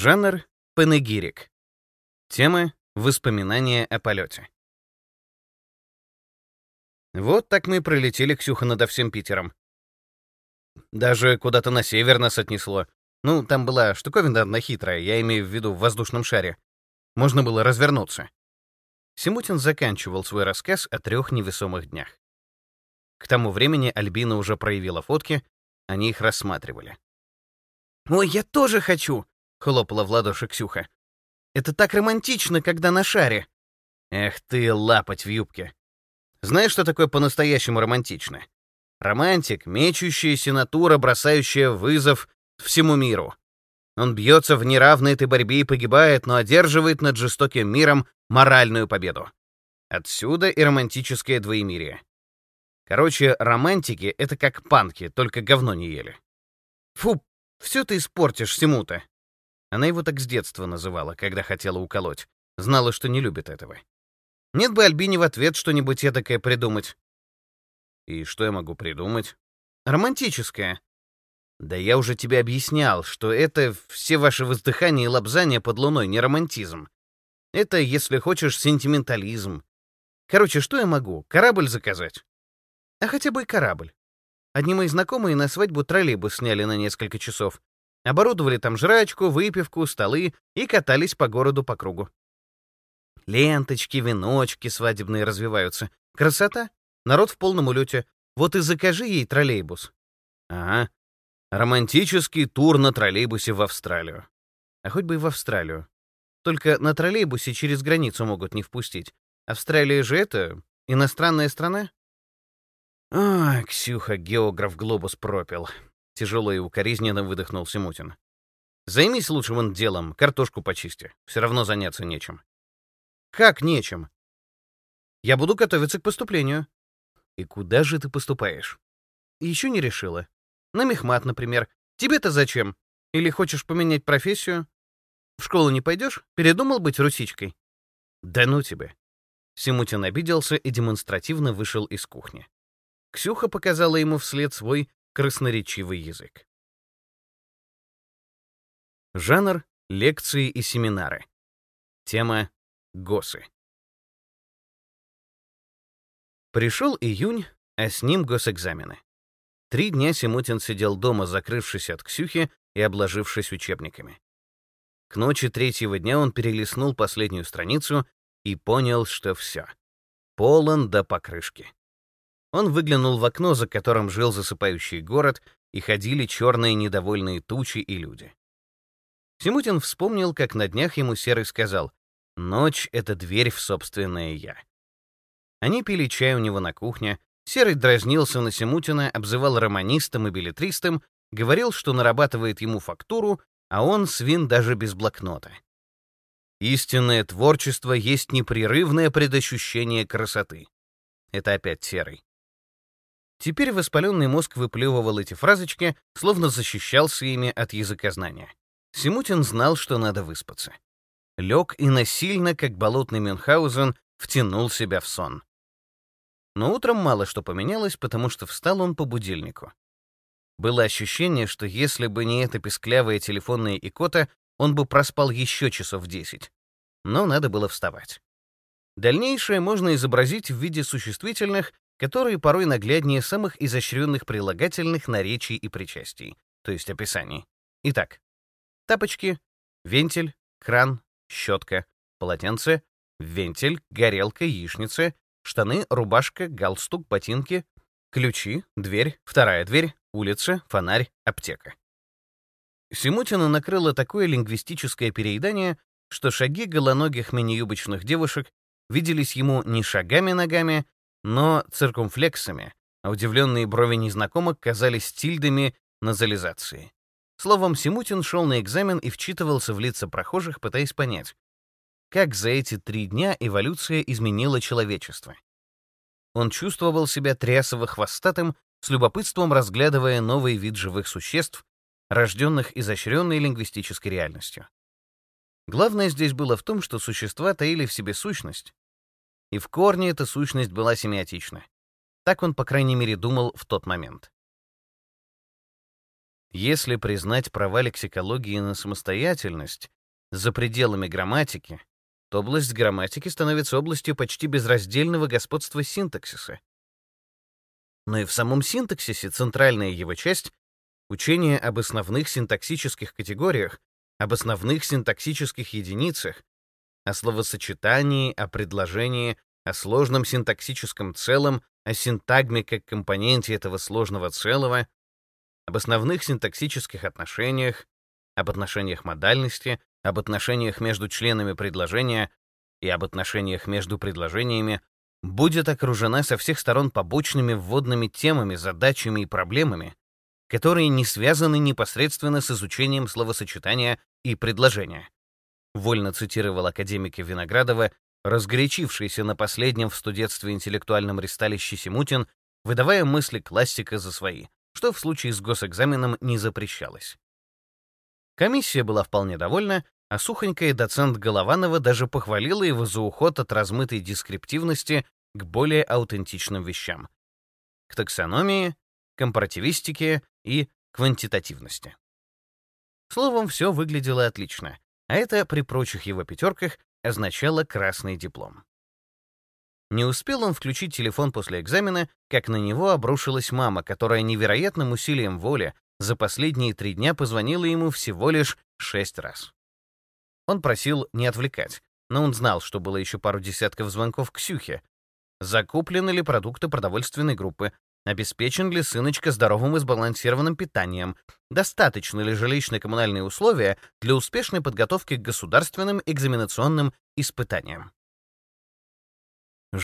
Жанр — панегирик. Тема — воспоминания о полете. Вот так мы пролетели, Ксюха, над всем Питером. Даже куда-то на север нас отнесло. Ну, там была штуковина одна хитрая, я имею в виду в воздушном шаре. Можно было развернуться. Симутин заканчивал свой рассказ о трех невесомых днях. К тому времени Альбина уже проявила фотки, они их рассматривали. «Ой, я тоже хочу!» — хлопала в ладоши Ксюха. «Это так романтично, когда на шаре!» «Эх ты, лапать в юбке!» Знаешь, что такое по-настоящему романтично? Романтик — мечущаяся натура, бросающая вызов всему миру. Он бьется в неравной этой борьбе и погибает, но одерживает над жестоким миром моральную победу. Отсюда и романтическое двоемирие. Короче, романтики — это как панки, только говно не ели. Фу, все ты испортишь всему-то. Она его так с детства называла, когда хотела уколоть. Знала, что не любит этого. Нет бы Альбине в ответ что-нибудь эдакое придумать. И что я могу придумать? Романтическое. Да я уже тебе объяснял, что это все ваши воздыхания и лобзания под луной не романтизм. Это, если хочешь, сентиментализм. Короче, что я могу? Корабль заказать? А хотя бы и корабль. Одни мои знакомые на свадьбу троллейбус сняли на несколько часов. Оборудовали там жрачку, выпивку, столы и катались по городу по кругу. Ленточки, веночки свадебные развиваются. Красота. Народ в полном улете. Вот и закажи ей троллейбус. Ага. Романтический тур на троллейбусе в Австралию. А хоть бы и в Австралию. Только на троллейбусе через границу могут не впустить. Австралия же это иностранная страна? А, Ксюха, географ глобус пропил. Тяжело и укоризненно выдохнул Симутин. Займись лучше вон делом, картошку почисти. Все равно заняться нечем. Как нечем? Я буду готовиться к поступлению. И куда же ты поступаешь? Еще не решила. На мехмат, например. Тебе-то зачем? Или хочешь поменять профессию? В школу не пойдешь? Передумал быть русичкой? Да ну тебе. Симутин обиделся и демонстративно вышел из кухни. Ксюха показала ему вслед свой красноречивый язык. Жанр — лекции и семинары. Тема — ГОСы. Пришел июнь, а с ним госэкзамены. Три дня Симутин сидел дома, закрывшись от Ксюхи и обложившись учебниками. К ночи третьего дня он перелистнул последнюю страницу и понял, что все. Полон до покрышки. Он выглянул в окно, за которым жил засыпающий город, и ходили черные недовольные тучи и люди. Симутин вспомнил, как на днях ему Серый сказал «Ночь — это дверь в собственное «я». Они пили чай у него на кухне, Серый дразнился на Симутина, обзывал романистом и билетристом, говорил, что нарабатывает ему фактуру, а он свин даже без блокнота. Истинное творчество есть непрерывное предощущение красоты. Это опять Серый. Теперь воспаленный мозг выплевывал эти фразочки, словно защищался ими от языкознания. Симутин знал, что надо выспаться. Лег и насильно, как болотный Мюнхгаузен, втянул себя в сон. Но утром мало что поменялось, потому что встал он по будильнику. Было ощущение, что если бы не эта песклявая телефонная икота, он бы проспал еще часов десять. Но надо было вставать. Дальнейшее можно изобразить в виде существительных которые порой нагляднее самых изощренных прилагательных наречий и причастий, то есть описаний. Итак, тапочки, вентиль, кран, щетка, полотенце, вентиль, горелка, яичница, штаны, рубашка, галстук, ботинки, ключи, дверь, вторая дверь, улица, фонарь, аптека. Симутина накрыло такое лингвистическое переедание, что шаги голоногих мини-юбочных девушек виделись ему не шагами-ногами, но циркумфлексами, а удивленные брови незнакомок казались тильдами назализации. Словом, Симутин шел на экзамен и вчитывался в лица прохожих, пытаясь понять, как за эти три дня эволюция изменила человечество. Он чувствовал себя трясово-хвостатым, с любопытством разглядывая новый вид живых существ, рожденных изощренной лингвистической реальностью. Главное здесь было в том, что существа таили в себе сущность, и в корне эта сущность была семиотична. Так он, по крайней мере, думал в тот момент. Если признать права лексикологии на самостоятельность за пределами грамматики, то область грамматики становится областью почти безраздельного господства синтаксиса. Но и в самом синтаксисе центральная его часть — учение об основных синтаксических категориях, об основных синтаксических единицах, о словосочетании, о предложении, о сложном синтаксическом целом, о синтагме как компоненте этого сложного целого, об основных синтаксических отношениях, об отношениях модальности, об отношениях между членами предложения и об отношениях между предложениями, будет окружена со всех сторон побочными вводными темами, задачами и проблемами, которые не связаны непосредственно с изучением словосочетания и предложения. Вольно цитировал академика Виноградова, разгорячившийся на последнем в студентстве интеллектуальном ристалище Симутин, выдавая мысли классика за свои, что в случае с госэкзаменом не запрещалось. Комиссия была вполне довольна, а сухонькая доцент Голованова даже похвалила его за уход от размытой дескриптивности к более аутентичным вещам. К таксономии, компаративистике и квантитативности. Словом, все выглядело отлично, а это при прочих его пятерках означало красный диплом. Не успел он включить телефон после экзамена, как на него обрушилась мама, которая невероятным усилием воли за последние три дня позвонила ему всего лишь шесть раз. Он просил не отвлекать, но он знал, что было еще пару десятков звонков к Ксюхе. Закуплены ли продукты продовольственной группы? Обеспечен ли сыночка здоровым и сбалансированным питанием? Достаточно ли жилищно-коммунальные условия для успешной подготовки к государственным экзаменационным испытаниям?